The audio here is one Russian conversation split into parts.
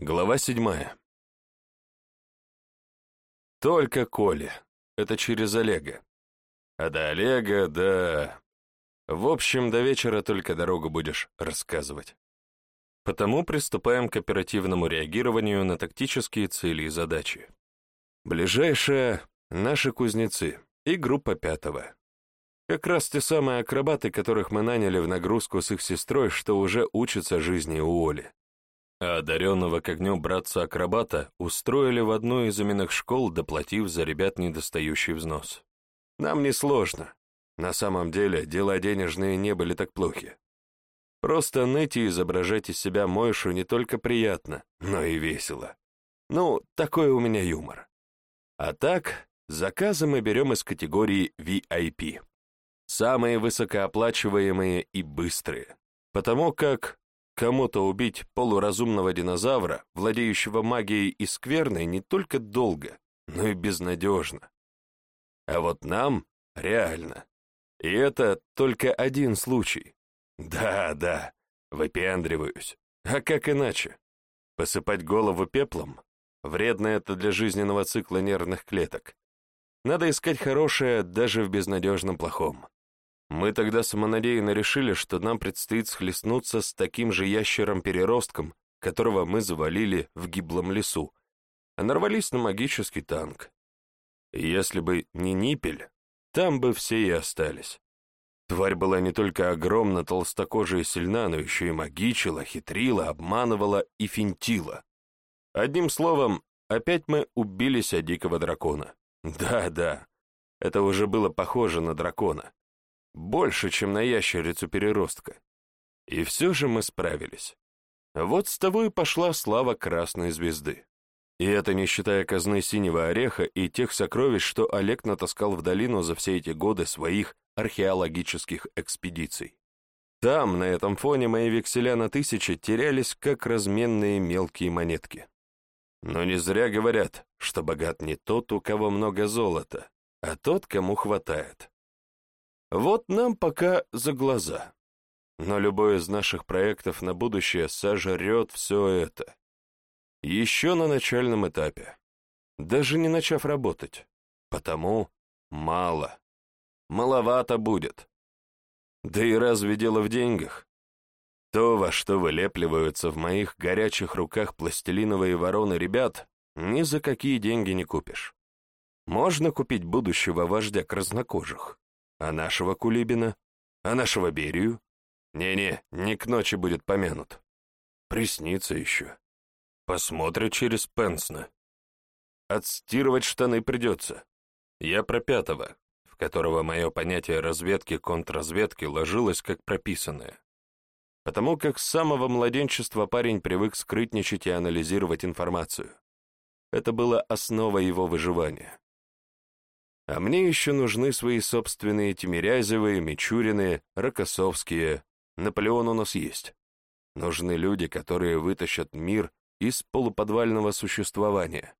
Глава седьмая. Только Коля. Это через Олега. А до Олега, да... В общем, до вечера только дорогу будешь рассказывать. Потому приступаем к оперативному реагированию на тактические цели и задачи. Ближайшая — наши кузнецы и группа пятого. Как раз те самые акробаты, которых мы наняли в нагрузку с их сестрой, что уже учатся жизни у Оли а одаренного к огню братца-акробата устроили в одну из именных школ, доплатив за ребят недостающий взнос. Нам не сложно. На самом деле, дела денежные не были так плохи. Просто ныть и изображать из себя Мойшу не только приятно, но и весело. Ну, такой у меня юмор. А так, заказы мы берем из категории VIP. Самые высокооплачиваемые и быстрые. Потому как Кому-то убить полуразумного динозавра, владеющего магией и скверной, не только долго, но и безнадежно. А вот нам реально. И это только один случай. Да, да, выпендриваюсь. А как иначе? Посыпать голову пеплом? Вредно это для жизненного цикла нервных клеток. Надо искать хорошее даже в безнадежном плохом. Мы тогда самонадеянно решили, что нам предстоит схлестнуться с таким же ящером-переростком, которого мы завалили в гиблом лесу, а нарвались на магический танк. Если бы не Ниппель, там бы все и остались. Тварь была не только огромна, толстокожая и сильна, но еще и магичила, хитрила, обманывала и финтила. Одним словом, опять мы убились о дикого дракона. Да-да, это уже было похоже на дракона. Больше, чем на ящерицу-переростка. И все же мы справились. Вот с того и пошла слава Красной Звезды. И это не считая казны Синего Ореха и тех сокровищ, что Олег натаскал в долину за все эти годы своих археологических экспедиций. Там, на этом фоне, мои векселя на тысячи терялись, как разменные мелкие монетки. Но не зря говорят, что богат не тот, у кого много золота, а тот, кому хватает. Вот нам пока за глаза. Но любой из наших проектов на будущее сожрет все это. Еще на начальном этапе. Даже не начав работать. Потому мало. Маловато будет. Да и разве дело в деньгах? То, во что вылепливаются в моих горячих руках пластилиновые вороны ребят, ни за какие деньги не купишь. Можно купить будущего вождя краснокожих, а нашего Кулибина? А нашего Берию? Не-не, не к ночи будет помянут. Приснится еще. Посмотрит через Пенсна. Отстирывать штаны придется. Я про пятого, в которого мое понятие разведки-контрразведки ложилось как прописанное. Потому как с самого младенчества парень привык скрытничать и анализировать информацию. Это было основа его выживания. А мне еще нужны свои собственные Тимирязевые, Мичурины, Рокоссовские. Наполеон у нас есть. Нужны люди, которые вытащат мир из полуподвального существования,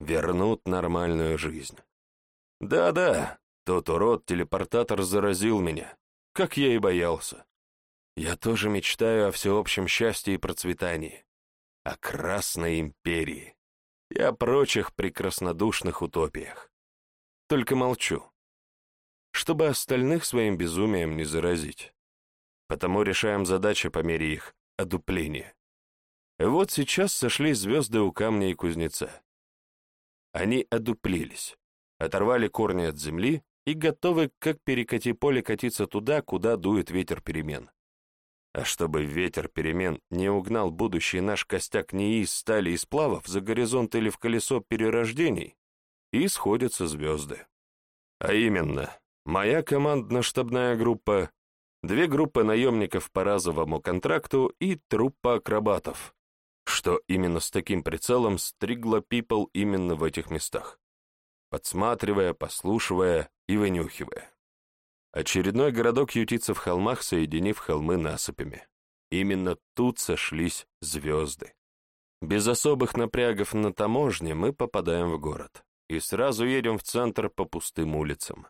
вернут нормальную жизнь. Да-да, тот урод-телепортатор заразил меня, как я и боялся. Я тоже мечтаю о всеобщем счастье и процветании, о Красной Империи и о прочих прекраснодушных утопиях. Только молчу. Чтобы остальных своим безумием не заразить. Потому решаем задачи по мере их одупления. Вот сейчас сошли звезды у камня и кузнеца. Они одуплились, оторвали корни от земли и готовы, как перекати поле, катиться туда, куда дует ветер перемен. А чтобы ветер перемен не угнал будущий наш костяк не из стали и сплавов за горизонт или в колесо перерождений, и сходятся звезды. А именно, моя командно-штабная группа, две группы наемников по разовому контракту и труппа акробатов, что именно с таким прицелом стригла пипл именно в этих местах, подсматривая, послушивая и вынюхивая. Очередной городок ютится в холмах, соединив холмы насыпями. Именно тут сошлись звезды. Без особых напрягов на таможне мы попадаем в город и сразу едем в центр по пустым улицам.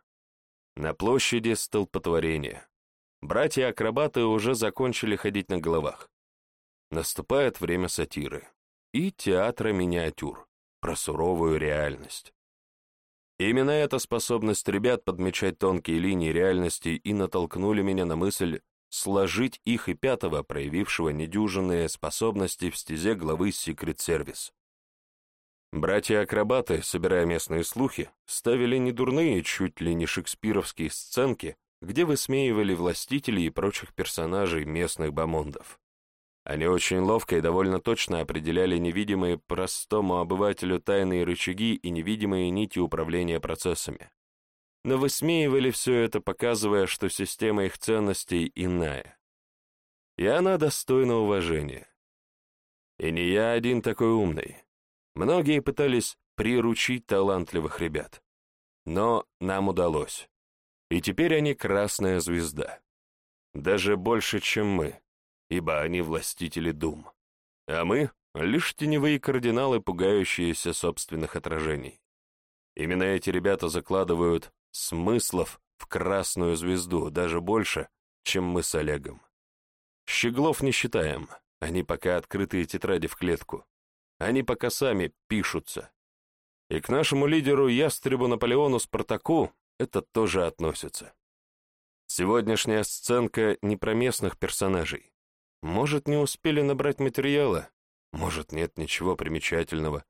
На площади столпотворение. Братья-акробаты уже закончили ходить на головах. Наступает время сатиры. и театра миниатюр, про суровую реальность. Именно эта способность ребят подмечать тонкие линии реальности и натолкнули меня на мысль сложить их и пятого, проявившего недюжинные способности в стезе главы Service. Братья-акробаты, собирая местные слухи, ставили недурные, чуть ли не шекспировские сценки, где высмеивали властителей и прочих персонажей местных бомондов. Они очень ловко и довольно точно определяли невидимые простому обывателю тайные рычаги и невидимые нити управления процессами. Но высмеивали все это, показывая, что система их ценностей иная. И она достойна уважения. И не я один такой умный. Многие пытались приручить талантливых ребят. Но нам удалось. И теперь они красная звезда. Даже больше, чем мы ибо они властители дум, а мы — лишь теневые кардиналы, пугающиеся собственных отражений. Именно эти ребята закладывают смыслов в красную звезду даже больше, чем мы с Олегом. Щеглов не считаем, они пока открытые тетради в клетку. Они пока сами пишутся. И к нашему лидеру Ястребу Наполеону Спартаку это тоже относится. Сегодняшняя сценка не про местных персонажей. Может, не успели набрать материала, может, нет ничего примечательного.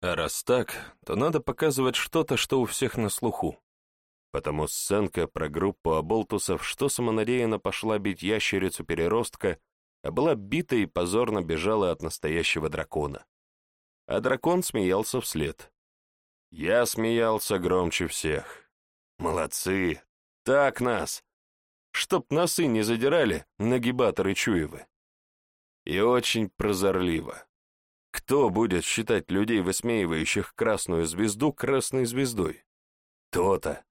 А раз так, то надо показывать что-то, что у всех на слуху. Потому сценка про группу оболтусов, что самонадеянно пошла бить ящерицу-переростка, а была бита и позорно бежала от настоящего дракона. А дракон смеялся вслед. Я смеялся громче всех. Молодцы! Так нас! чтоб носы не задирали нагибаторы Чуевы. И очень прозорливо. Кто будет считать людей, высмеивающих красную звезду, красной звездой? То-то.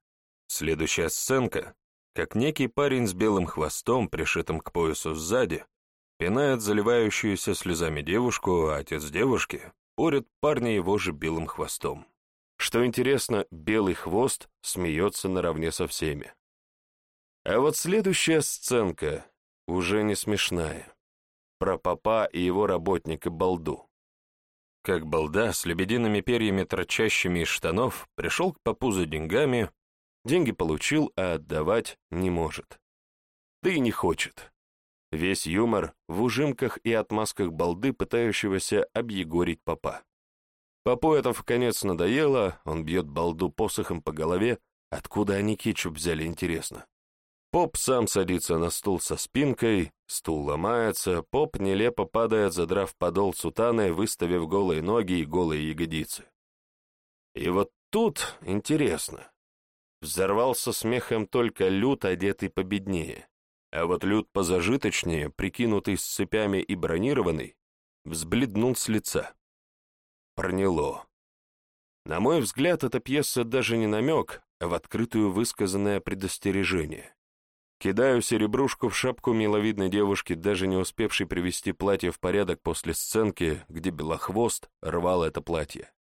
Следующая сценка, как некий парень с белым хвостом, пришитым к поясу сзади, пинает заливающуюся слезами девушку, а отец девушки порит парня его же белым хвостом. Что интересно, белый хвост смеется наравне со всеми. А вот следующая сценка уже не смешная. Про папа и его работника Балду. Как Балда с лебедиными перьями, торчащими из штанов, пришел к папу за деньгами, деньги получил, а отдавать не может. Да и не хочет. Весь юмор в ужимках и отмазках балды, пытающегося объегорить папа. Папу это в конец надоело, он бьет балду посохом по голове, откуда они кетчуп взяли, интересно. Поп сам садится на стул со спинкой, стул ломается, поп нелепо падает, задрав подол сутаны, выставив голые ноги и голые ягодицы. И вот тут интересно. Взорвался смехом только Люд, одетый победнее. А вот Люд позажиточнее, прикинутый с цепями и бронированный, взбледнул с лица. Проняло. На мой взгляд, эта пьеса даже не намек, а в открытую высказанное предостережение. Кидаю серебрушку в шапку миловидной девушки, даже не успевшей привести платье в порядок после сценки, где белохвост рвал это платье.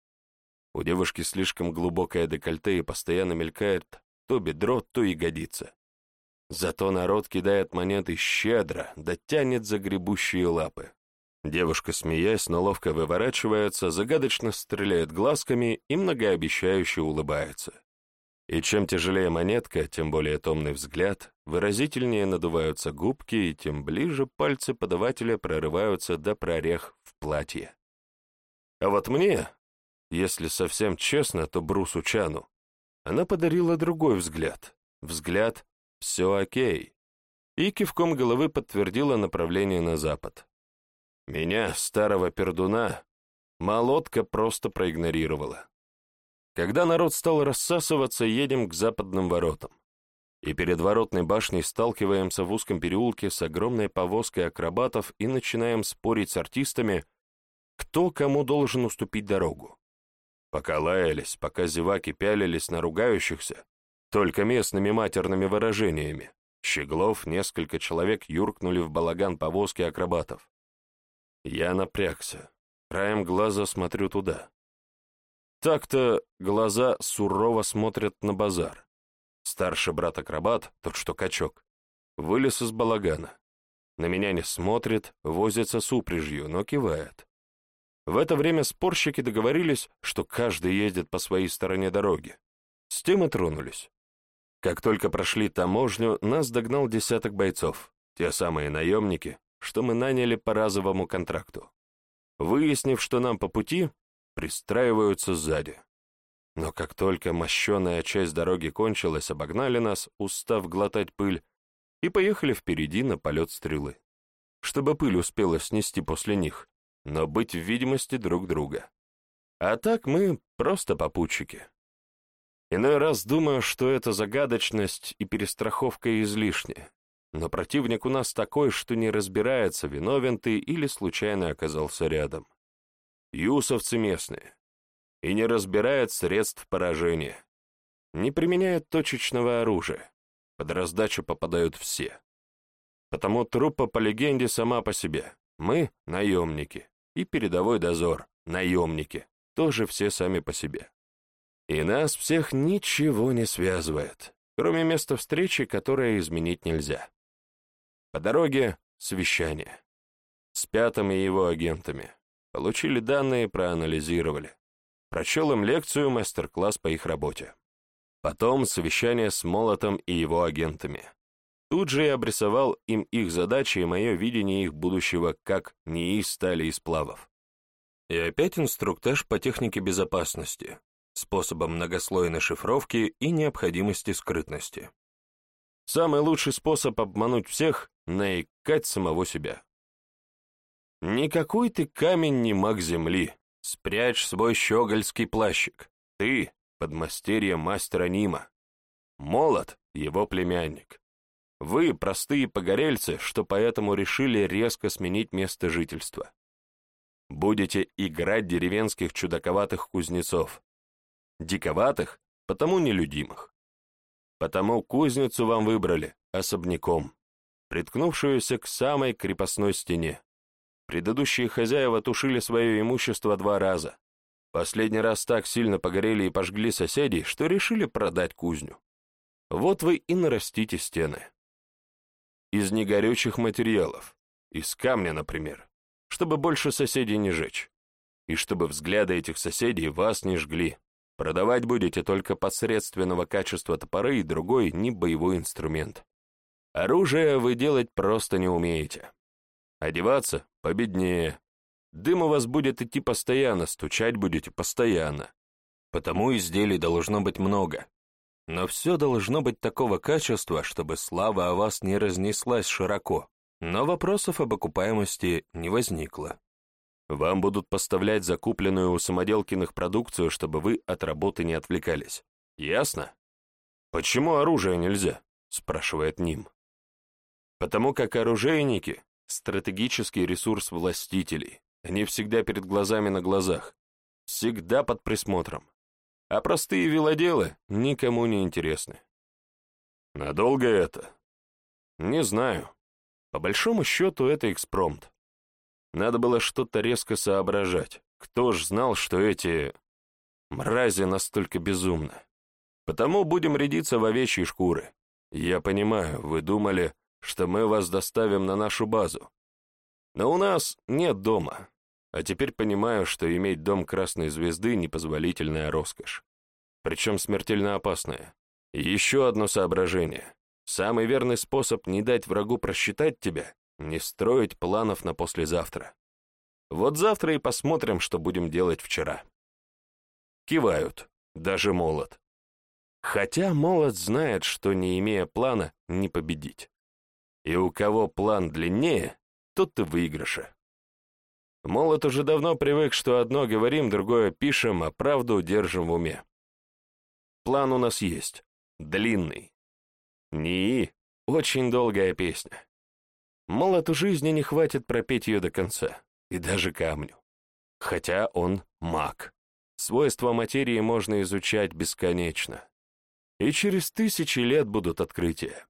У девушки слишком глубокое декольте и постоянно мелькает то бедро, то ягодица. Зато народ кидает монеты щедро, да тянет за гребущие лапы. Девушка, смеясь, но ловко выворачивается, загадочно стреляет глазками и многообещающе улыбается. И чем тяжелее монетка, тем более томный взгляд, выразительнее надуваются губки, и тем ближе пальцы подавателя прорываются до прорех в платье. А вот мне, если совсем честно, то Брусу Чану, она подарила другой взгляд. Взгляд «все окей», и кивком головы подтвердила направление на запад. Меня, старого пердуна, молотка просто проигнорировала. Когда народ стал рассасываться, едем к западным воротам. И перед воротной башней сталкиваемся в узком переулке с огромной повозкой акробатов и начинаем спорить с артистами, кто кому должен уступить дорогу. Пока лаялись, пока зеваки пялились на ругающихся, только местными матерными выражениями, Щеглов, несколько человек юркнули в балаган повозки акробатов. Я напрягся. Краем глаза смотрю туда. Так-то глаза сурово смотрят на базар. Старший брат-акробат, тот что качок, вылез из балагана. На меня не смотрит, возится с упряжью, но кивает. В это время спорщики договорились, что каждый ездит по своей стороне дороги. С тем и тронулись. Как только прошли таможню, нас догнал десяток бойцов, те самые наемники, что мы наняли по разовому контракту. Выяснив, что нам по пути, пристраиваются сзади. Но как только мощеная часть дороги кончилась, обогнали нас, устав глотать пыль, и поехали впереди на полет стрелы, чтобы пыль успела снести после них, но быть в видимости друг друга. А так мы просто попутчики. Иной раз думаю, что эта загадочность и перестраховка излишняя. Но противник у нас такой, что не разбирается, виновен ты или случайно оказался рядом. Юсовцы местные. И не разбирает средств поражения. Не применяет точечного оружия. Под раздачу попадают все. Потому труппа по легенде сама по себе. Мы — наемники. И передовой дозор — наемники. Тоже все сами по себе. И нас всех ничего не связывает, кроме места встречи, которое изменить нельзя. По дороге — совещание. С пятым и его агентами. Получили данные, проанализировали. Прочел им лекцию, мастер-класс по их работе. Потом совещание с Молотом и его агентами. Тут же я обрисовал им их задачи и мое видение их будущего как НИИ стали и сплавов. И опять инструктаж по технике безопасности, способам многослойной шифровки и необходимости скрытности. Самый лучший способ обмануть всех — наикать самого себя. Никакой ты камень не маг земли. Спрячь свой щегольский плащик. Ты — подмастерье мастера Нима. Молот — его племянник. Вы — простые погорельцы, что поэтому решили резко сменить место жительства. Будете играть деревенских чудаковатых кузнецов. Диковатых, потому нелюдимых. Потому кузницу вам выбрали особняком, приткнувшуюся к самой крепостной стене. Предыдущие хозяева тушили свое имущество два раза. Последний раз так сильно погорели и пожгли соседей, что решили продать кузню. Вот вы и нарастите стены. Из негорючих материалов, из камня, например, чтобы больше соседей не жечь. И чтобы взгляды этих соседей вас не жгли. Продавать будете только посредственного качества топоры и другой не боевой инструмент. Оружие вы делать просто не умеете. Одеваться победнее. Дым у вас будет идти постоянно, стучать будете постоянно. Потому изделий должно быть много. Но все должно быть такого качества, чтобы слава о вас не разнеслась широко, но вопросов об окупаемости не возникло. Вам будут поставлять закупленную у самоделкиных продукцию, чтобы вы от работы не отвлекались. Ясно? Почему оружие нельзя? спрашивает Ним. Потому как оружейники — стратегический ресурс властителей. Они всегда перед глазами на глазах, всегда под присмотром. А простые вилоделы никому не интересны. Надолго это? Не знаю. По большому счету это экспромт. Надо было что-то резко соображать. Кто ж знал, что эти... мрази настолько безумны? Потому будем рядиться в овечьи шкуры. Я понимаю, вы думали, что мы вас доставим на нашу базу. Но у нас нет дома. А теперь понимаю, что иметь дом Красной Звезды — непозволительная роскошь. Причем смертельно опасная. И еще одно соображение. Самый верный способ не дать врагу просчитать тебя не строить планов на послезавтра. Вот завтра и посмотрим, что будем делать вчера. Кивают, даже молот. Хотя молот знает, что не имея плана, не победить. И у кого план длиннее, тот ты выигрыша. Молот уже давно привык, что одно говорим, другое пишем, а правду держим в уме. План у нас есть, длинный. НИИ — очень долгая песня. Молоту жизни не хватит пропеть ее до конца, и даже камню. Хотя он маг. Свойства материи можно изучать бесконечно. И через тысячи лет будут открытия.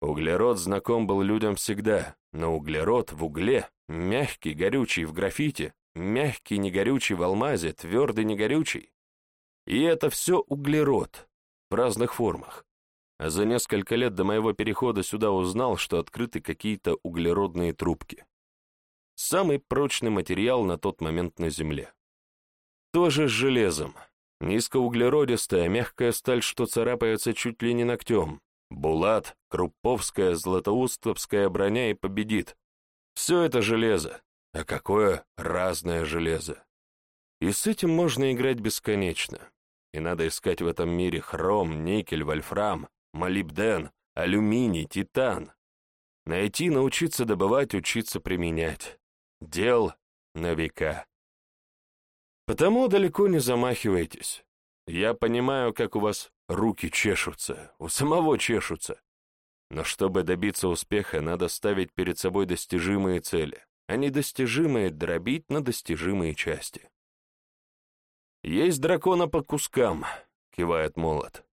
Углерод знаком был людям всегда, но углерод в угле, мягкий, горючий в графите, мягкий, негорючий в алмазе, твердый, негорючий. И это все углерод в разных формах а за несколько лет до моего перехода сюда узнал, что открыты какие-то углеродные трубки. Самый прочный материал на тот момент на Земле. Тоже с железом. Низкоуглеродистая, мягкая сталь, что царапается чуть ли не ногтем. Булат, Крупповская, Златоустовская броня и победит. Все это железо. А какое разное железо. И с этим можно играть бесконечно. И надо искать в этом мире хром, никель, вольфрам, молибден, алюминий, титан. Найти, научиться добывать, учиться применять. Дел на века. Потому далеко не замахивайтесь. Я понимаю, как у вас руки чешутся, у самого чешутся. Но чтобы добиться успеха, надо ставить перед собой достижимые цели, а недостижимые дробить на достижимые части. «Есть дракона по кускам», — кивает молот.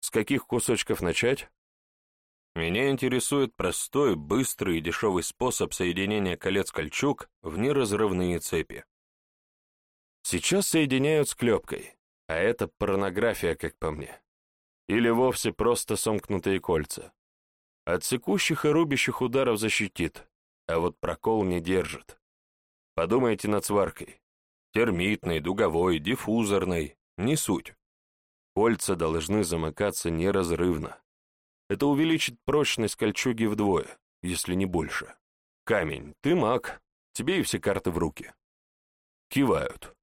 «С каких кусочков начать?» Меня интересует простой, быстрый и дешевый способ соединения колец-кольчуг в неразрывные цепи. Сейчас соединяют склепкой, а это порнография, как по мне. Или вовсе просто сомкнутые кольца. От секущих и рубящих ударов защитит, а вот прокол не держит. Подумайте над сваркой. Термитной, дуговой, диффузорной, не суть. Кольца должны замыкаться неразрывно. Это увеличит прочность кольчуги вдвое, если не больше. Камень, ты маг, тебе и все карты в руки. Кивают.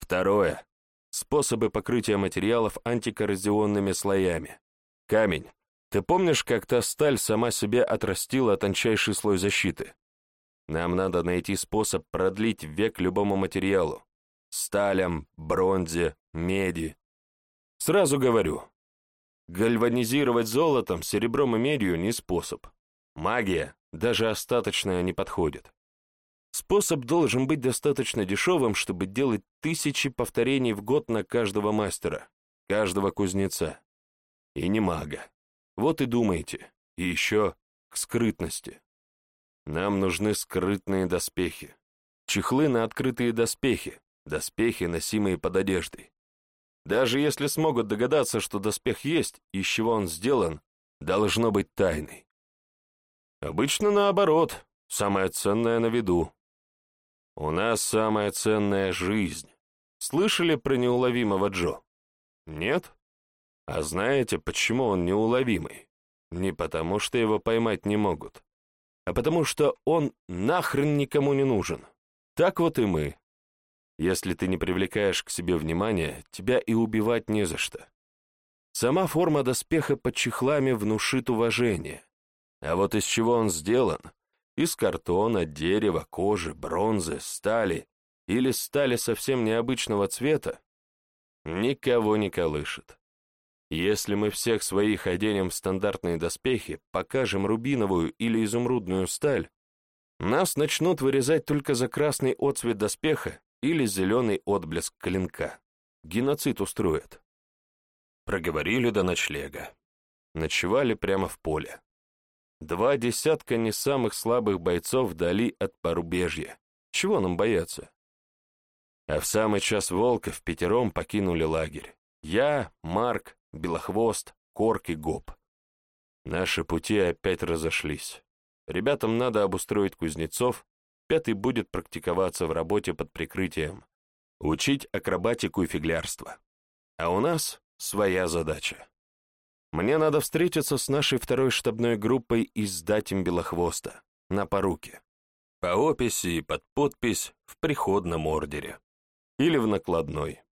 Второе. Способы покрытия материалов антикоррозионными слоями. Камень. Ты помнишь, как та сталь сама себе отрастила тончайший слой защиты? Нам надо найти способ продлить век любому материалу. Сталям, бронзе, меди. Сразу говорю, гальванизировать золотом, серебром и медью не способ. Магия, даже остаточная, не подходит. Способ должен быть достаточно дешевым, чтобы делать тысячи повторений в год на каждого мастера, каждого кузнеца. И не мага. Вот и думайте. И еще к скрытности. Нам нужны скрытные доспехи. Чехлы на открытые доспехи, доспехи, носимые под одеждой. Даже если смогут догадаться, что доспех есть, из чего он сделан, должно быть тайной. Обычно наоборот, самое ценное на виду, у нас самая ценная жизнь. Слышали про неуловимого Джо? Нет? А знаете, почему он неуловимый? Не потому, что его поймать не могут, а потому что он нахрен никому не нужен. Так вот и мы. Если ты не привлекаешь к себе внимания, тебя и убивать не за что. Сама форма доспеха под чехлами внушит уважение. А вот из чего он сделан, из картона, дерева, кожи, бронзы, стали или стали совсем необычного цвета, никого не колышет. Если мы всех своих оденем в стандартные доспехи, покажем рубиновую или изумрудную сталь, нас начнут вырезать только за красный отцвет доспеха или зеленый отблеск клинка. Геноцид устроят. Проговорили до ночлега. Ночевали прямо в поле. Два десятка не самых слабых бойцов вдали от порубежья. Чего нам бояться? А в самый час волков пятером покинули лагерь. Я, Марк, Белохвост, Корк и Гоп. Наши пути опять разошлись. Ребятам надо обустроить кузнецов, пятый будет практиковаться в работе под прикрытием, учить акробатику и фиглярство. А у нас своя задача. Мне надо встретиться с нашей второй штабной группой и сдать им Белохвоста на поруки. По описи и под подпись в приходном ордере. Или в накладной.